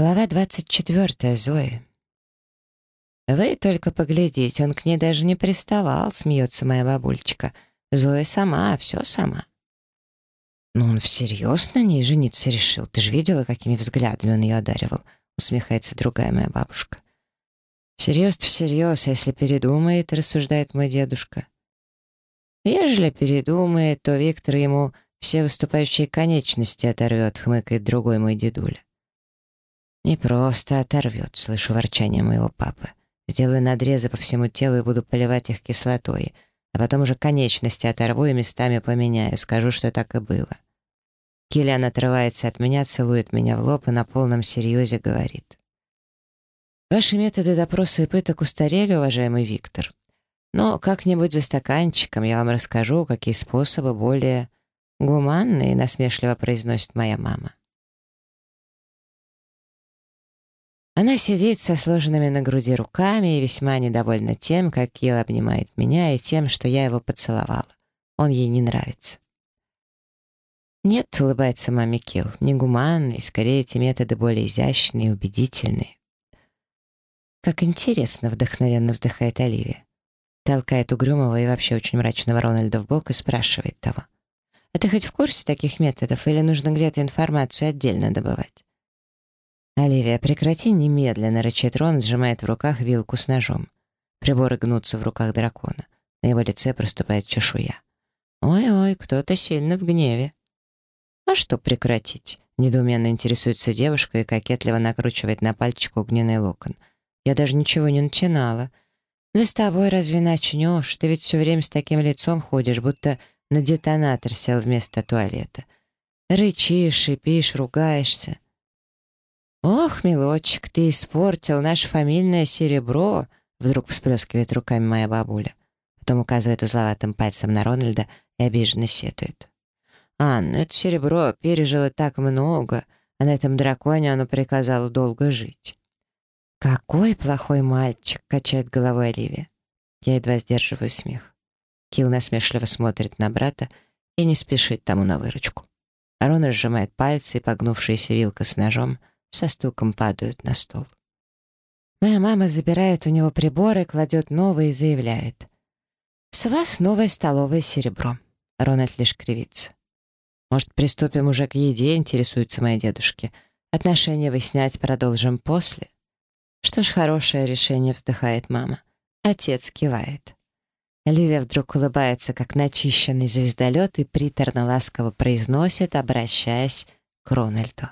Глава 24. Зои. «Вы только поглядите, он к ней даже не приставал», — смеется моя бабульчика. «Зоя сама, все сама». «Ну он всерьез на ней жениться решил. Ты же видела, какими взглядами он ее одаривал?» — усмехается другая моя бабушка. «Всерьез-то всерьез, а если передумает», — рассуждает мой дедушка. «Ежели передумает, то Виктор ему все выступающие конечности оторвет», — хмыкает другой мой дедуля. «Не просто оторвет», — слышу ворчание моего папы. «Сделаю надрезы по всему телу и буду поливать их кислотой, а потом уже конечности оторву и местами поменяю, скажу, что так и было». Киллиан отрывается от меня, целует меня в лоб и на полном серьезе говорит. «Ваши методы допроса и пыток устарели, уважаемый Виктор. Но как-нибудь за стаканчиком я вам расскажу, какие способы более гуманные», насмешливо произносит моя мама. Она сидит со сложенными на груди руками и весьма недовольна тем, как Килл обнимает меня и тем, что я его поцеловала. Он ей не нравится. «Нет», — улыбается маме Килл, — «негуманные, скорее эти методы более изящные и убедительные». «Как интересно», — вдохновенно вздыхает Оливия. Толкает угрюмого и вообще очень мрачного Рональда в бок и спрашивает того. «А ты хоть в курсе таких методов или нужно где-то информацию отдельно добывать?» «Оливия, прекрати немедленно!» — рычит Рон, сжимает в руках вилку с ножом. Приборы гнутся в руках дракона. На его лице проступает чешуя. «Ой-ой, кто-то сильно в гневе». «А что прекратить?» — недоуменно интересуется девушка и кокетливо накручивает на пальчик огненный локон. «Я даже ничего не начинала». «Да с тобой разве начнешь? Ты ведь все время с таким лицом ходишь, будто на детонатор сел вместо туалета. Рычишь, шипишь, ругаешься». «Ох, милочек, ты испортил наше фамильное серебро!» Вдруг всплескивает руками моя бабуля. Потом указывает узловатым пальцем на Рональда и обиженно сетует. «Анна, это серебро пережило так много, а на этом драконе оно приказало долго жить». «Какой плохой мальчик!» — качает головой Оливия. Я едва сдерживаю смех. Килл насмешливо смотрит на брата и не спешит тому на выручку. Арон разжимает пальцы, и погнувшаяся вилка с ножом — со стуком падают на стол. Моя мама забирает у него приборы, кладет новые и заявляет. «С вас новое столовое серебро». Рональд лишь кривится. «Может, приступим уже к еде?» — интересуются мои дедушки. «Отношения выяснять продолжим после?» «Что ж, хорошее решение», — вздыхает мама. Отец кивает. Ливия вдруг улыбается, как начищенный звездолет, и приторно-ласково произносит, обращаясь к Рональду.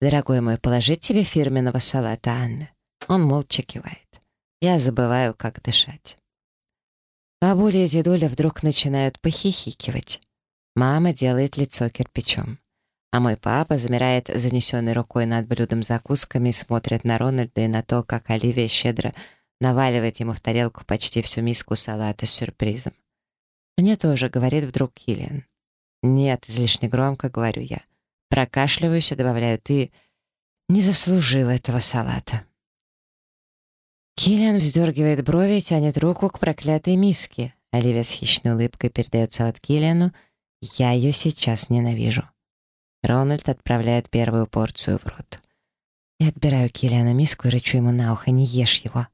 «Дорогой мой, положить тебе фирменного салата, Анны?» Он молча кивает. Я забываю, как дышать. Бабуля и дедуля вдруг начинают похихикивать. Мама делает лицо кирпичом. А мой папа замирает занесенной рукой над блюдом закусками и смотрит на Рональда и на то, как Оливия щедро наваливает ему в тарелку почти всю миску салата с сюрпризом. Мне тоже, говорит вдруг Киллиан. «Нет», — излишне громко говорю я. Прокашливаюсь и добавляю, ты не заслужил этого салата. Киллиан вздергивает брови и тянет руку к проклятой миске. Оливия с хищной улыбкой передает салат Киллиану. Я ее сейчас ненавижу. Рональд отправляет первую порцию в рот. Я отбираю Киллиана миску и рычу ему на ухо, не ешь его.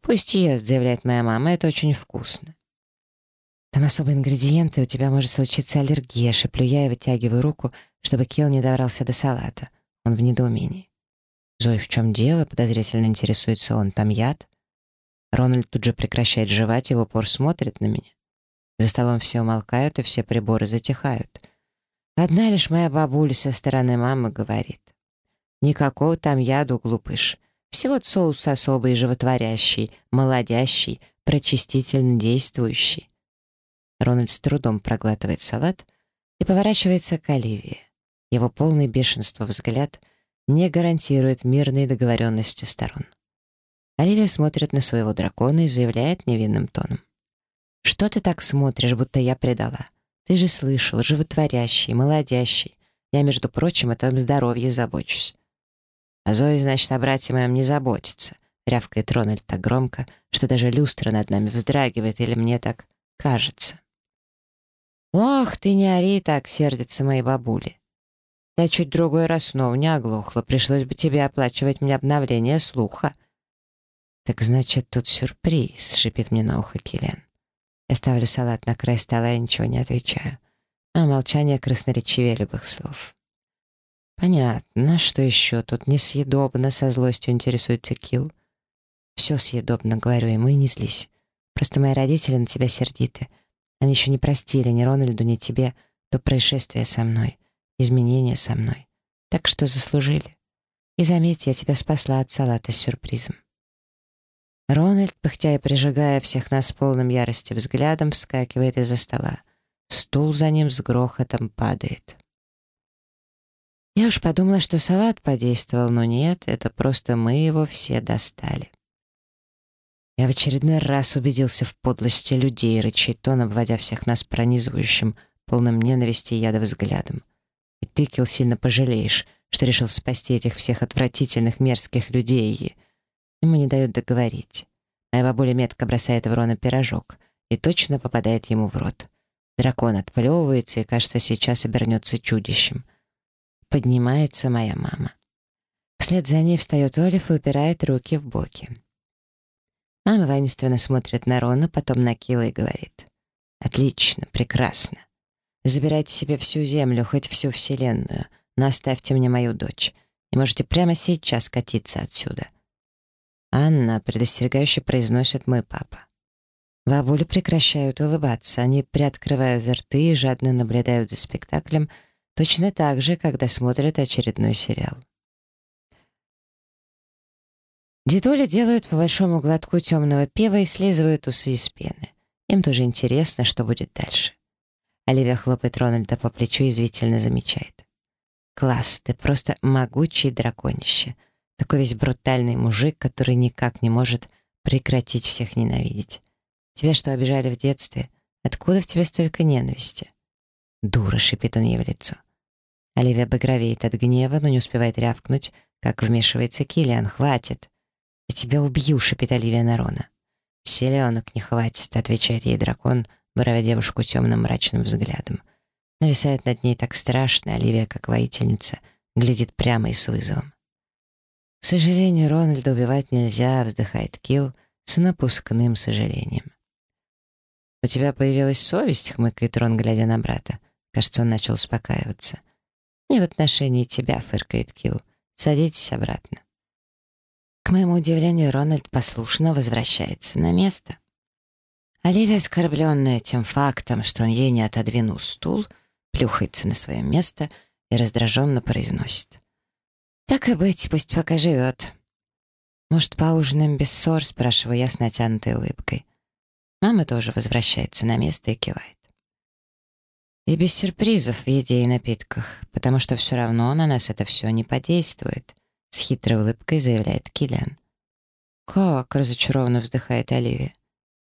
«Пусть ест», — заявляет моя мама, — «это очень вкусно». «Там особые ингредиенты, у тебя может случиться аллергия», — шеплю я и вытягиваю руку, чтобы Килл не добрался до салата. Он в недоумении. «Зои, в чем дело?» — подозрительно интересуется он. «Там яд?» Рональд тут же прекращает жевать и в упор смотрит на меня. За столом все умолкают, и все приборы затихают. Одна лишь моя бабуля со стороны мамы говорит. «Никакого там яду, глупыш. Всего соус особый, животворящий, молодящий, прочистительно действующий». Рональд с трудом проглатывает салат и поворачивается к Оливии. Его полный бешенства взгляд не гарантирует мирной договоренности сторон. Оливия смотрит на своего дракона и заявляет невинным тоном. «Что ты так смотришь, будто я предала? Ты же слышал, животворящий, молодящий. Я, между прочим, о твоем здоровье забочусь». «А Зои, значит, о брате моем не заботится», — рявкает Рональд так громко, что даже люстра над нами вздрагивает, или мне так кажется. «Ох, ты не ори так!» — сердятся мои бабули. Я чуть другой раз снова не оглохла. Пришлось бы тебе оплачивать мне обновление слуха». «Так значит, тут сюрприз», — шипит мне на ухо Киллиан. Я ставлю салат на край стола и ничего не отвечаю. А молчание красноречивее любых слов. «Понятно. Что еще? Тут несъедобно», — со злостью интересуется Килл. «Все съедобно», — говорю ему, и не злись. «Просто мои родители на тебя сердиты. Они еще не простили ни Рональду, ни тебе то происшествие со мной, изменения со мной. Так что заслужили. И заметь, я тебя спасла от салата с сюрпризом». Рональд, пыхтя и прижигая всех нас полным ярости взглядом, вскакивает из-за стола. Стул за ним с грохотом падает. Я уж подумала, что салат подействовал, но нет, это просто мы его все достали. Я в очередной раз убедился в подлости людей, рычит он, обводя всех нас пронизывающим, полным ненависти и яда взглядом. И ты, Килл, сильно пожалеешь, что решил спасти этих всех отвратительных, мерзких людей. Ему не дают договорить. Моя бабуля метко бросает в Рона пирожок и точно попадает ему в рот. Дракон отплевывается и, кажется, сейчас обернется чудищем — Поднимается моя мама. Вслед за ней встает Олив и упирает руки в боки. Мама воинственно смотрит на Рона, потом на Килла и говорит. «Отлично, прекрасно. Забирайте себе всю землю, хоть всю вселенную, но оставьте мне мою дочь. И можете прямо сейчас катиться отсюда». «Анна», — предостерегающе произносит мой папа. Бабули прекращают улыбаться, они приоткрывают рты и жадно наблюдают за спектаклем — Точно так же, когда смотрят очередной сериал. Дедули делают по большому глотку темного пива и слизывают усы из пены. Им тоже интересно, что будет дальше. Оливия хлопает Рональда по плечу и извительно замечает. «Класс, ты просто могучий драконище. Такой весь брутальный мужик, который никак не может прекратить всех ненавидеть. Тебя что, обижали в детстве? Откуда в тебе столько ненависти?» «Дура», — шипит он ей в лицо. Оливия багровеет от гнева, но не успевает рявкнуть, как вмешивается Киллиан. «Хватит!» «Я тебя убью!» — шипит Оливия Нарона. «Селенок не хватит», — отвечает ей дракон, буравя девушку темным мрачным взглядом. Нависает над ней так страшно, Оливия, как воительница, глядит прямо и с вызовом. «К сожалению, Рональда убивать нельзя», — вздыхает Килл с напускным сожалением. «У тебя появилась совесть?» — хмыкает Рон, глядя на брата. Кажется, он начал успокаиваться. «Не в отношении тебя», — фыркает Килл. «Садитесь обратно». К моему удивлению, Рональд послушно возвращается на место. Оливия, оскорбленная тем фактом, что он ей не отодвинул стул, плюхается на свое место и раздраженно произносит. «Так и быть, пусть пока живет». «Может, поужинаем без ссор?» — спрашиваю я с натянутой улыбкой. Мама тоже возвращается на место и кивает. И без сюрпризов в еде и напитках, потому что все равно на нас это все не подействует», — с хитрой улыбкой заявляет Киллиан. «Как?» — разочарованно вздыхает Оливия.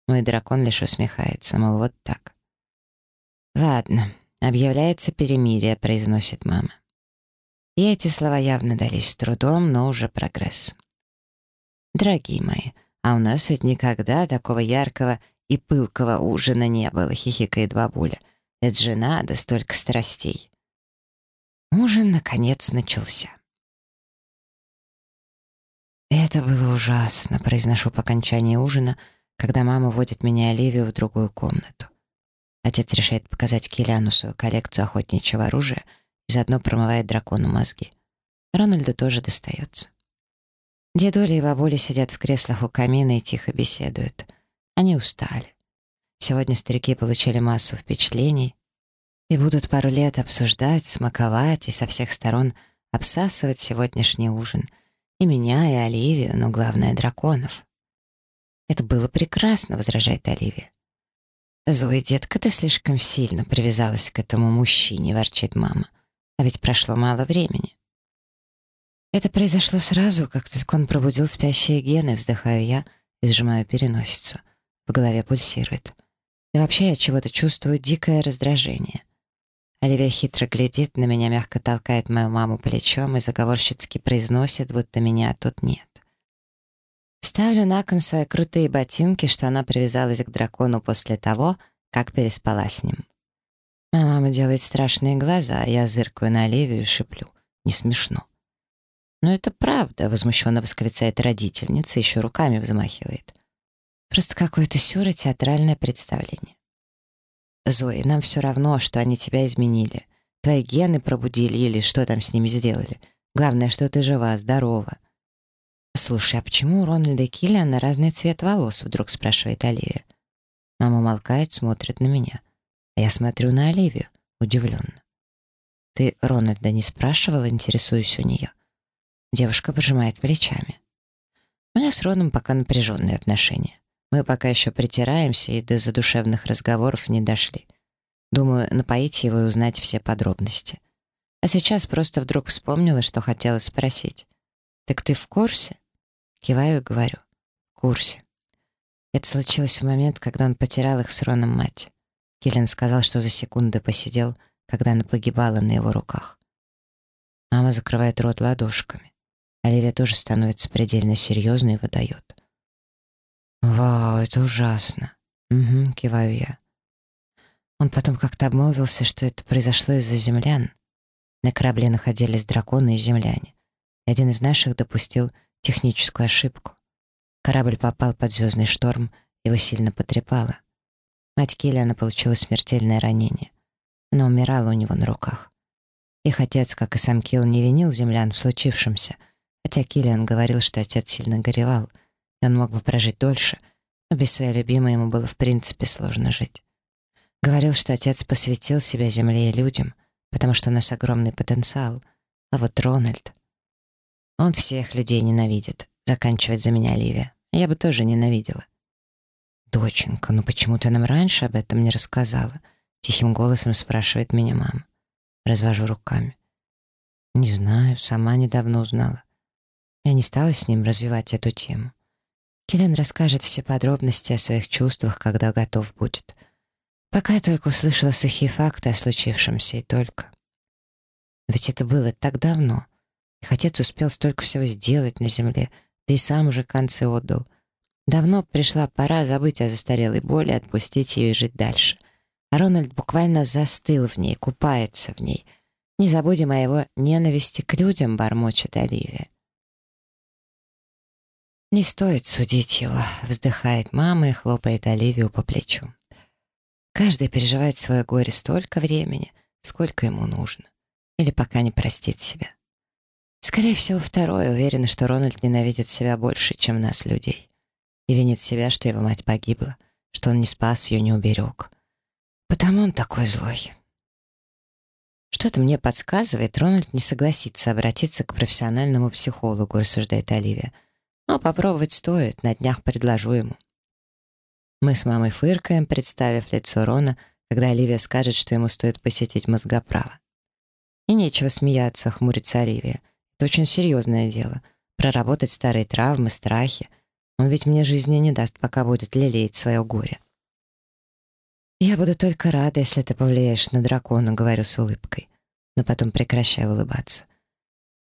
Мой дракон лишь усмехается, мол, вот так. «Ладно, объявляется перемирие», — произносит мама. И эти слова явно дались с трудом, но уже прогресс. «Дорогие мои, а у нас ведь никогда такого яркого и пылкого ужина не было», — хихикает бабуля. Это же надо, столько страстей. Ужин, наконец, начался. Это было ужасно, произношу по окончании ужина, когда мама водит меня и Оливию в другую комнату. Отец решает показать Киллиану свою коллекцию охотничьего оружия и заодно промывает дракону мозги. Рональду тоже достается. Дедуля и бабуля сидят в креслах у камина и тихо беседуют. Они устали. Сегодня старики получили массу впечатлений и будут пару лет обсуждать, смаковать и со всех сторон обсасывать сегодняшний ужин. И меня, и Оливию, но главное — драконов. «Это было прекрасно», — возражает Оливия. «Зои, детка, ты слишком сильно привязалась к этому мужчине», — ворчит мама. «А ведь прошло мало времени». Это произошло сразу, как только он пробудил спящие гены, вздыхаю я и сжимаю переносицу. В голове пульсирует. И вообще я чего-то чувствую дикое раздражение. Оливия хитро глядит на меня, мягко толкает мою маму плечом и заговорщицки произносит, будто меня тут нет. Ставлю на кон свои крутые ботинки, что она привязалась к дракону после того, как переспала с ним. А мама делает страшные глаза, а я зыркаю на Оливию и шеплю. Не смешно. «Но это правда», — возмущенно восклицает родительница, еще руками взмахивает. «Просто какое-то сюро театральное представление». «Зои, нам все равно, что они тебя изменили. Твои гены пробудили или что там с ними сделали. Главное, что ты жива, здорова». «Слушай, а почему у Рональда и Киллиана разный цвет волос?» — вдруг спрашивает Оливия. Мама молкает, смотрит на меня. А я смотрю на Оливию, удивленно. «Ты Рональда не спрашивала?» — интересуюсь у нее. Девушка пожимает плечами. У меня с Роном пока напряженные отношения. Мы пока еще притираемся и до задушевных разговоров не дошли. Думаю, напоить его и узнать все подробности. А сейчас просто вдруг вспомнила, что хотела спросить. «Так ты в курсе?» Киваю и говорю. «В курсе». Это случилось в момент, когда он потерял их с Роном мать. Киллен сказал, что за секунды посидел, когда она погибала на его руках. Мама закрывает рот ладошками. Оливия тоже становится предельно серьезной и выдает. «Вау, это ужасно!» «Угу», — киваю я. Он потом как-то обмолвился, что это произошло из-за землян. На корабле находились драконы и земляне. И один из наших допустил техническую ошибку. Корабль попал под звездный шторм, его сильно потрепало. Мать Киллиана получила смертельное ранение. Она умирала у него на руках. Их отец, как и сам Килл, не винил землян в случившемся — Хотя Киллиан говорил, что отец сильно горевал, он мог бы прожить дольше, но без своей любимой ему было в принципе сложно жить. Говорил, что отец посвятил себя земле и людям, потому что у нас огромный потенциал, а вот Рональд... Он всех людей ненавидит, заканчивает за меня Ливия. Я бы тоже ненавидела. «Доченька, ну почему ты нам раньше об этом не рассказала?» Тихим голосом спрашивает меня мама. Развожу руками. «Не знаю, сама недавно узнала. Я не стала с ним развивать эту тему. Келлен расскажет все подробности о своих чувствах, когда готов будет. Пока я только услышала сухие факты о случившемся и только. Ведь это было так давно. Их отец успел столько всего сделать на земле, да и сам уже концы отдал. Давно пришла пора забыть о застарелой боли, отпустить ее и жить дальше. А Рональд буквально застыл в ней, купается в ней. Не забудем о его ненависти к людям, бормочет Оливия. «Не стоит судить его», — вздыхает мама и хлопает Оливию по плечу. Каждый переживает свое горе столько времени, сколько ему нужно. Или пока не простит себя. Скорее всего, второе уверена, что Рональд ненавидит себя больше, чем нас, людей. И винит себя, что его мать погибла, что он не спас ее, не уберег. Потому он такой злой. Что-то мне подсказывает, Рональд не согласится обратиться к профессиональному психологу, рассуждает Оливия. Но попробовать стоит, на днях предложу ему. Мы с мамой фыркаем, представив лицо Рона, когда Оливия скажет, что ему стоит посетить мозгоправо. И нечего смеяться, хмурится Оливия. Это очень серьезное дело. Проработать старые травмы, страхи. Он ведь мне жизни не даст, пока будет лелеять свое горе. «Я буду только рада, если ты повлияешь на дракона», — говорю с улыбкой, но потом прекращаю улыбаться.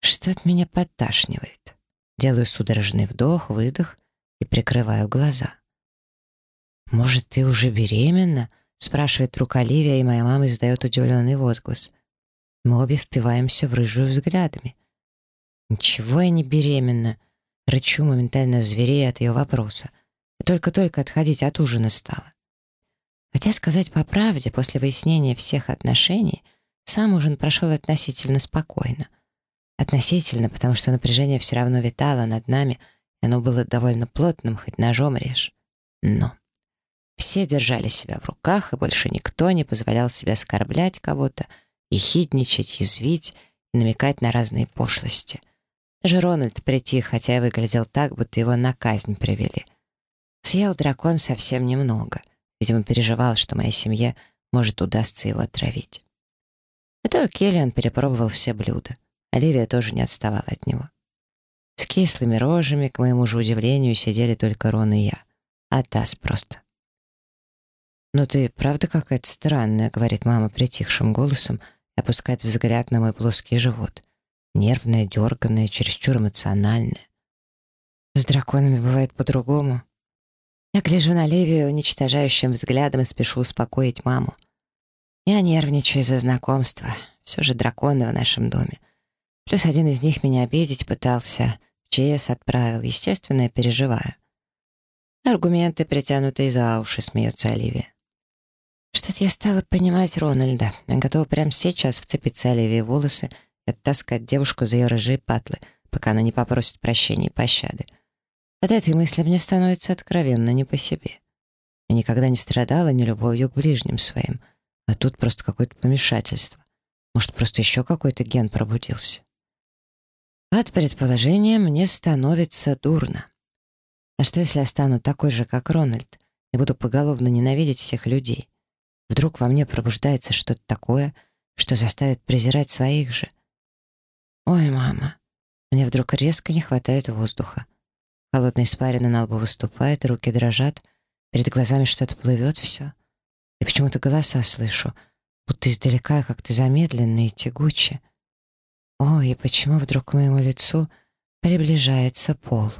Что от меня подташнивает. Делаю судорожный вдох, выдох и прикрываю глаза. «Может, ты уже беременна?» — спрашивает друг Оливия, и моя мама издает удивленный возглас. Мы обе впиваемся в рыжую взглядами. «Ничего я не беременна!» Рычу, моментально зверея от ее вопроса. И только-только отходить от ужина стала. Хотя сказать по правде, после выяснения всех отношений, сам ужин прошел относительно спокойно. Относительно, потому что напряжение все равно витало над нами, и оно было довольно плотным, хоть ножом режь. Но все держали себя в руках, и больше никто не позволял себе оскорблять кого-то, и хидничать, язвить и намекать на разные пошлости. Даже Рональд притих, хотя и выглядел так, будто его на казнь привели. Съел дракон совсем немного. Видимо, переживал, что моей семье может удастся его отравить. Это Келлиан перепробовал все блюда. Оливия тоже не отставала от него. С кислыми рожами, к моему же удивлению, сидели только Рон и я. А Тасс просто. «Ну ты правда какая-то странная», — говорит мама притихшим голосом и опускает взгляд на мой плоский живот. Нервная, дерганная, чересчур эмоциональная. С драконами бывает по-другому. Я гляжу на Ливию уничтожающим взглядом и спешу успокоить маму. Я нервничаю из-за знакомства. Все же драконы в нашем доме. Плюс один из них меня обидеть пытался. В ЧС отправил. Естественно, я переживаю. Аргументы, притянутые за уши, смеется Оливия. Что-то я стала понимать Рональда. Я готова прямо сейчас вцепиться Оливии в волосы и оттаскать девушку за ее рыжие патлы, пока она не попросит прощения и пощады. От этой мысли мне становится откровенно не по себе. Я никогда не страдала ни любовью к ближним своим, а тут просто какое-то помешательство. Может, просто еще какой-то ген пробудился. От предположения мне становится дурно. А что, если я стану такой же, как Рональд, и буду поголовно ненавидеть всех людей? Вдруг во мне пробуждается что-то такое, что заставит презирать своих же. Ой, мама, мне вдруг резко не хватает воздуха. Холодная испарина на лбу выступает, руки дрожат, перед глазами что-то плывет все. И почему-то голоса слышу, будто издалека как-то замедленно и тягуче. Ой, почему вдруг к моему лицу приближается пол?